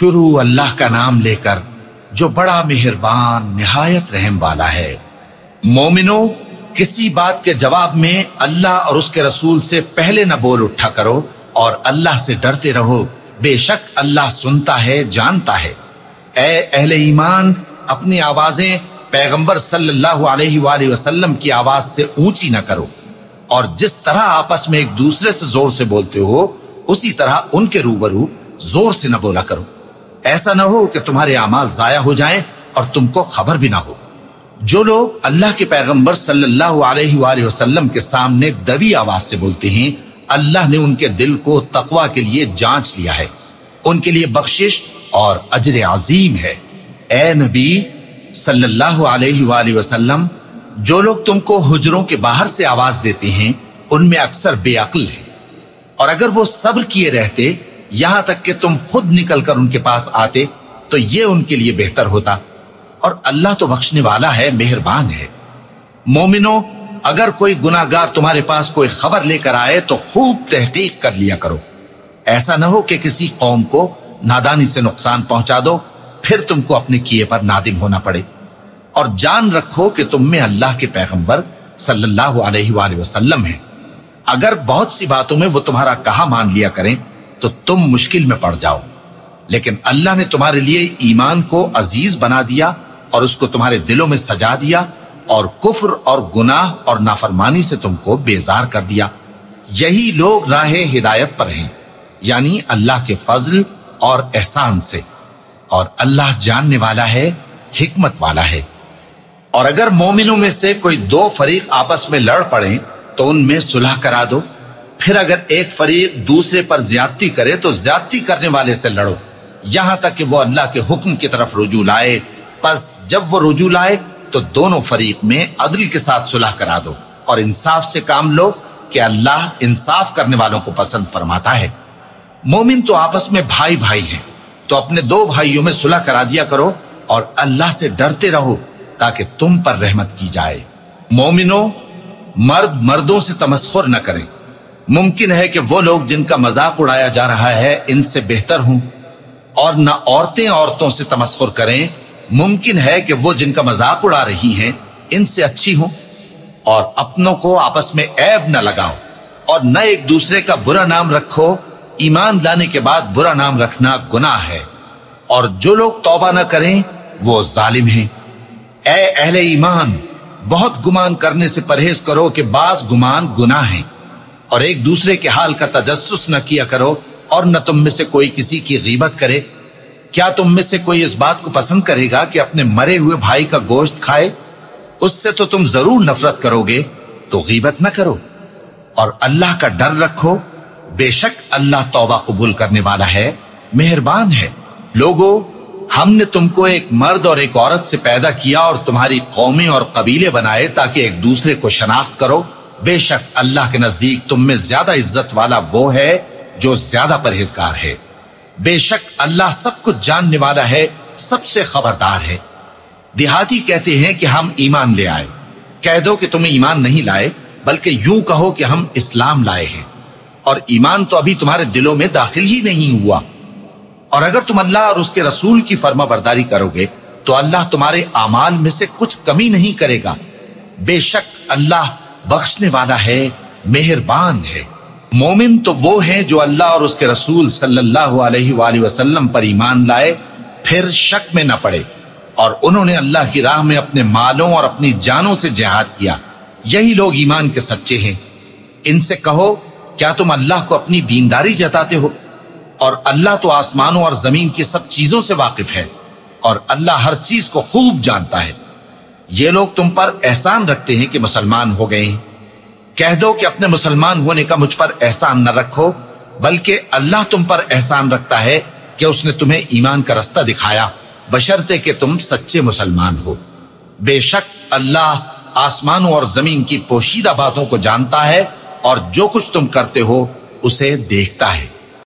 شروع اللہ کا نام لے کر جو بڑا مہربان، نہایت رحم والا ہے۔ مومنو کسی بات کے جواب میں اللہ اور اس کے رسول سے پہلے نہ بول اٹھا کرو اور اللہ سے ڈرتے رہو۔ بے شک اللہ سنتا ہے، جانتا ہے۔ اے اہل ایمان، اپنی آوازیں پیغمبر صلی اللہ علیہ وآلہ وسلم کی آواز سے اونچی نہ کرو۔ اور جس طرح آپس میں ایک دوسرے سے زور سے بولتے ہو، اسی طرح ان کے روبرو زور سے نہ بولا کرو۔ ایسا نہ ہو کہ تمہارے اعمال ضائع ہو جائیں اور تم کو خبر بھی نہ ہو۔ جو لوگ اللہ کے پیغمبر صلی اللہ علیہ وآلہ وسلم کے سامنے دبی آواز سے بولتے ہیں، اللہ نے ان کے دل کو تقوا کے لیے جانچ لیا ہے۔ ان کے لیے بخشش اور اجر عظیم ہے۔ اے نبی صلی اللہ علیہ وآلہ وسلم، جو لوگ تم کو حجروں کے باہر سے آواز دیتے ہیں، ان میں اکثر بے عقل ہے اور اگر وہ صبر کیے رہتے یہاں تک کہ تم خود نکل کر ان کے پاس آتے تو یہ ان کے لیے بہتر ہوتا۔ اور اللہ تو بخشنے والا ہے، مہربان ہے۔ مومنو، اگر کوئی گناہگار تمہارے پاس کوئی خبر لے کر آئے تو خوب تحقیق کر لیا کرو۔ ایسا نہ ہو کہ کسی قوم کو نادانی سے نقصان پہنچا دو، پھر تم کو اپنے کیے پر نادم ہونا پڑے۔ اور جان رکھو کہ تم میں اللہ کے پیغمبر صلی اللہ علیہ وآلہ وسلم ہیں۔ اگر بہت سی باتوں میں وہ تمہارا کہا مان لیا کریں تو تم مشکل میں پڑ جاؤ۔ لیکن اللہ نے تمہارے لیے ایمان کو عزیز بنا دیا اور اس کو تمہارے دلوں میں سجا دیا اور کفر اور گناہ اور نافرمانی سے تم کو بیزار کر دیا۔ یہی لوگ راہ ہدایت پر ہیں یعنی اللہ کے فضل اور احسان سے۔ اور اللہ جاننے والا ہے، حکمت والا ہے۔ اور اگر مومنوں میں سے کوئی دو فریق آپس میں لڑ پڑے تو ان میں صلح کرا دو۔ پھر اگر ایک فریق دوسرے پر زیادتی کرے تو زیادتی کرنے والے سے لڑو۔ یہاں تک کہ وہ اللہ کے حکم کی طرف رجوع لائے۔ پس جب وہ رجوع لائے تو دونوں فریق میں عدل کے ساتھ صلح کرا دو اور انصاف سے کام لو کہ اللہ انصاف کرنے والوں کو پسند فرماتا ہے۔ مومن تو آپس میں بھائی بھائی ہیں، تو اپنے دو بھائیوں میں صلح کرا دیا کرو اور اللہ سے ڈرتے رہو تاکہ تم پر رحمت کی جائے۔ مومنو مرد مردوں سے تمسخر نہ کریں۔ ممکن ہے کہ وہ لوگ جن کا مذاق اڑایا جا رہا ہے ان سے بہتر ہوں اور نہ عورتیں عورتوں سے تمسخر کریں۔ ممکن ہے کہ وہ جن کا مذاق اڑا رہی ہیں ان سے اچھی ہوں اور اپنوں کو آپس میں عیب نہ لگاؤ اور نہ ایک دوسرے کا برا نام رکھو۔ ایمان لانے کے بعد برا نام رکھنا گناہ ہے اور جو لوگ توبہ نہ کریں وہ ظالم ہیں۔ اے اہل ایمان، بہت گمان کرنے سے پرہیز کرو کہ بعض گمان گناہ ہیں۔ اور ایک دوسرے کے حال کا تجسس نہ کیا کرو اور نہ تم میں سے کوئی کسی کی غیبت کرے۔ کیا تم میں سے کوئی اس بات کو پسند کرے گا کہ اپنے مرے ہوئے بھائی کا گوشت کھائے؟ اس سے تو تم ضرور نفرت کرو گے، تو غیبت نہ کرو۔ اور اللہ کا ڈر رکھو، بے شک اللہ توبہ قبول کرنے والا ہے، مہربان ہے۔ لوگو، ہم نے تم کو ایک مرد اور ایک عورت سے پیدا کیا اور تمہاری قومیں اور قبیلے بنائے تاکہ ایک دوسرے کو شناخت کرو۔ بے شک اللہ کے نزدیک تم میں زیادہ عزت والا وہ ہے جو زیادہ پرہیزگار ہے۔ بے شک اللہ سب کچھ جاننے والا ہے، سب سے خبردار ہے۔ دیہاتی کہتے ہیں کہ ہم ایمان لے آئے۔ کہہ دو کہ تم ایمان نہیں لائے، بلکہ یوں کہو کہ ہم اسلام لائے ہیں۔ اور ایمان تو ابھی تمہارے دلوں میں داخل ہی نہیں ہوا۔ اور اگر تم اللہ اور اس کے رسول کی فرما برداری کرو گے، تو اللہ تمہارے اعمال میں سے کچھ کمی نہیں کرے گا۔ بے شک اللہ بخشنے والا ہے، مہربان ہے۔ مومن تو وہ ہیں جو اللہ اور اس کے رسول صلی اللہ علیہ وآلہ وسلم پر ایمان لائے، پھر شک میں نہ پڑے۔ اور انہوں نے اللہ کی راہ میں اپنے مالوں اور اپنی جانوں سے جہاد کیا۔ یہی لوگ ایمان کے سچے ہیں۔ ان سے کہو، کیا تم اللہ کو اپنی دینداری جتاتے ہو؟ اور اللہ تو آسمانوں اور زمین کی سب چیزوں سے واقف ہے۔ اور اللہ ہر چیز کو خوب جانتا ہے۔ یہ لوگ تم پر احسان رکھتے ہیں کہ مسلمان ہو گئے کہہ دو کہ اپنے مسلمان ہونے کا مجھ پر احسان نہ رکھو، بلکہ اللہ تم پر احسان رکھتا ہے کہ اس نے تمہیں ایمان کا رستہ دکھایا۔ بشرتے کہ تم سچے مسلمان ہو۔ بے شک اللہ آسمانوں اور زمین کی پوشیدہ باتوں کو جانتا ہے اور جو کچھ تم کرتے ہو اسے دیکھتا ہے۔